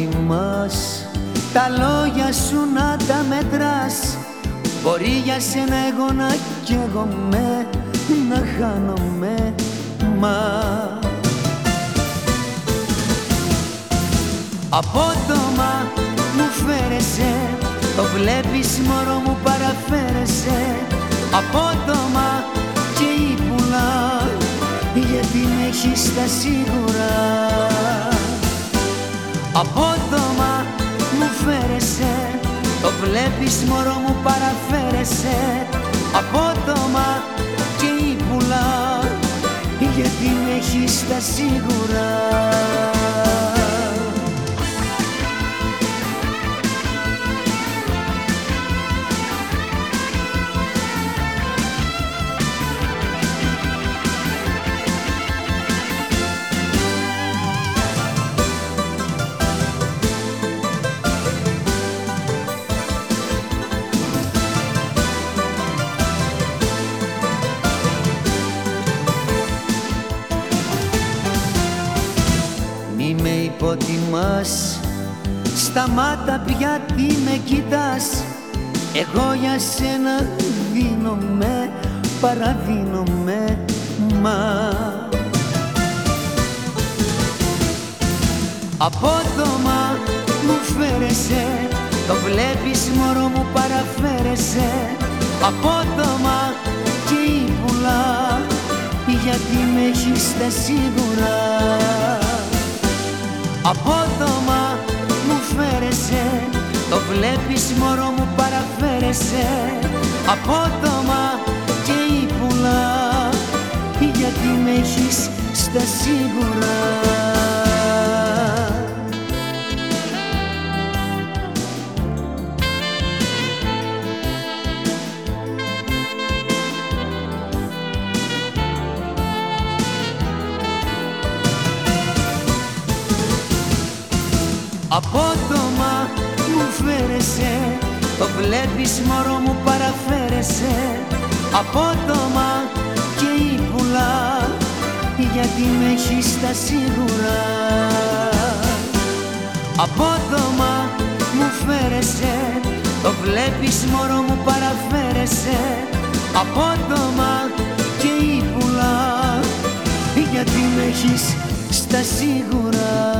με υποτιμάς τα λόγια σου να τα μετράς. Μπορεί για σένα εγώ να καίγομαι, να χάνομαι, μα. Απότομα μου φέρεσαι, το βλέπεις μωρό μου παραφέρεσαι. Απότομα και ύπουλα, γιατί με έχεις τα σίγουρα Απότομα μου φέρεσαι Το βλέπεις μωρό μου παραφέρεσαι. Απότομα και ύπουλα Γιατί με έχεις τα σίγουρα με υποτιμάς. Σταμάτα πια τι με κοιτάς. Εγώ για σένα δίνομαι Παραδίνομαι Μα. Απότομα μου φέρεσαι Το βλέπεις μωρό μου παραφέρεσαι. Απότομα και ύπουλα Γιατί με έχεις τα σίγουρα Απότομα μου φέρεσαι Το βλέπεις μωρό μου παραφέρεσαι. Απότομα και ύπουλα Γιατί με έχεις στα σίγουρα Απότομα μου φέρεσαι Το βλέπεις μωρό μου παραφέρεσαι. Απότομα και ύπουλα Γιατί με έχεις τα σίγουρα. Απότομα μου φέρεσαι Το βλέπεις μωρό μου παραφέρεσαι. Απότομα και ύπουλα Γιατί με έχεις στα σίγουρα